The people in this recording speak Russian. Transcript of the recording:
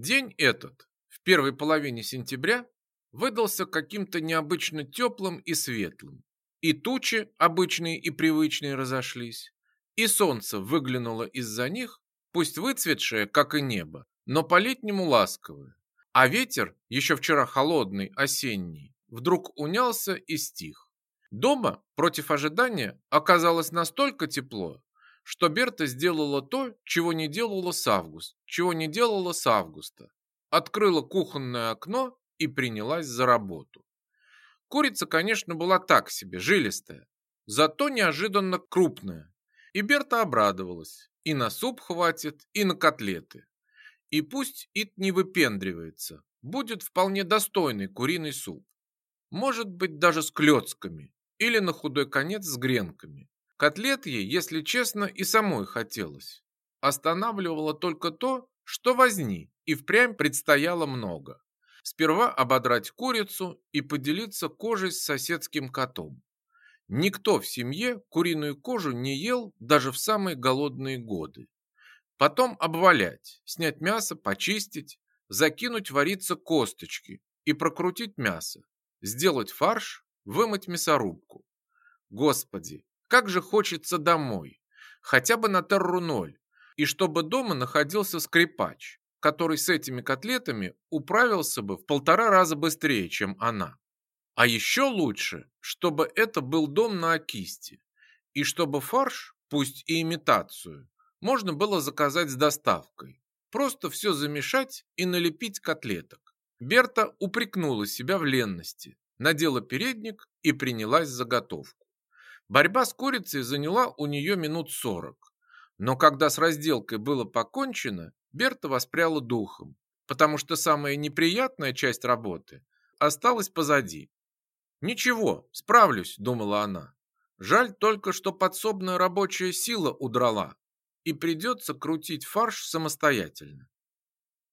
День этот, в первой половине сентября, выдался каким-то необычно теплым и светлым. И тучи, обычные и привычные, разошлись, и солнце выглянуло из-за них, пусть выцветшее, как и небо, но по-летнему ласковое. А ветер, еще вчера холодный, осенний, вдруг унялся и стих. Дома, против ожидания, оказалось настолько тепло, что Берта сделала то, чего не делала с августа, чего не делала с августа. Открыла кухонное окно и принялась за работу. Курица, конечно, была так себе, жилистая, зато неожиданно крупная. И Берта обрадовалась. И на суп хватит, и на котлеты. И пусть Ит не выпендривается, будет вполне достойный куриный суп. Может быть, даже с клетками или на худой конец с гренками. Котлет ей, если честно, и самой хотелось. Останавливало только то, что возни, и впрямь предстояло много. Сперва ободрать курицу и поделиться кожей с соседским котом. Никто в семье куриную кожу не ел даже в самые голодные годы. Потом обвалять, снять мясо, почистить, закинуть вариться косточки и прокрутить мясо, сделать фарш, вымыть мясорубку. Господи, как же хочется домой, хотя бы на терру ноль, и чтобы дома находился скрипач, который с этими котлетами управился бы в полтора раза быстрее, чем она. А еще лучше, чтобы это был дом на Акисте, и чтобы фарш, пусть и имитацию, можно было заказать с доставкой. Просто все замешать и налепить котлеток. Берта упрекнула себя в ленности, надела передник и принялась за готовку. Борьба с курицей заняла у нее минут сорок. Но когда с разделкой было покончено, Берта воспряла духом, потому что самая неприятная часть работы осталась позади. «Ничего, справлюсь», — думала она. «Жаль только, что подсобная рабочая сила удрала, и придется крутить фарш самостоятельно».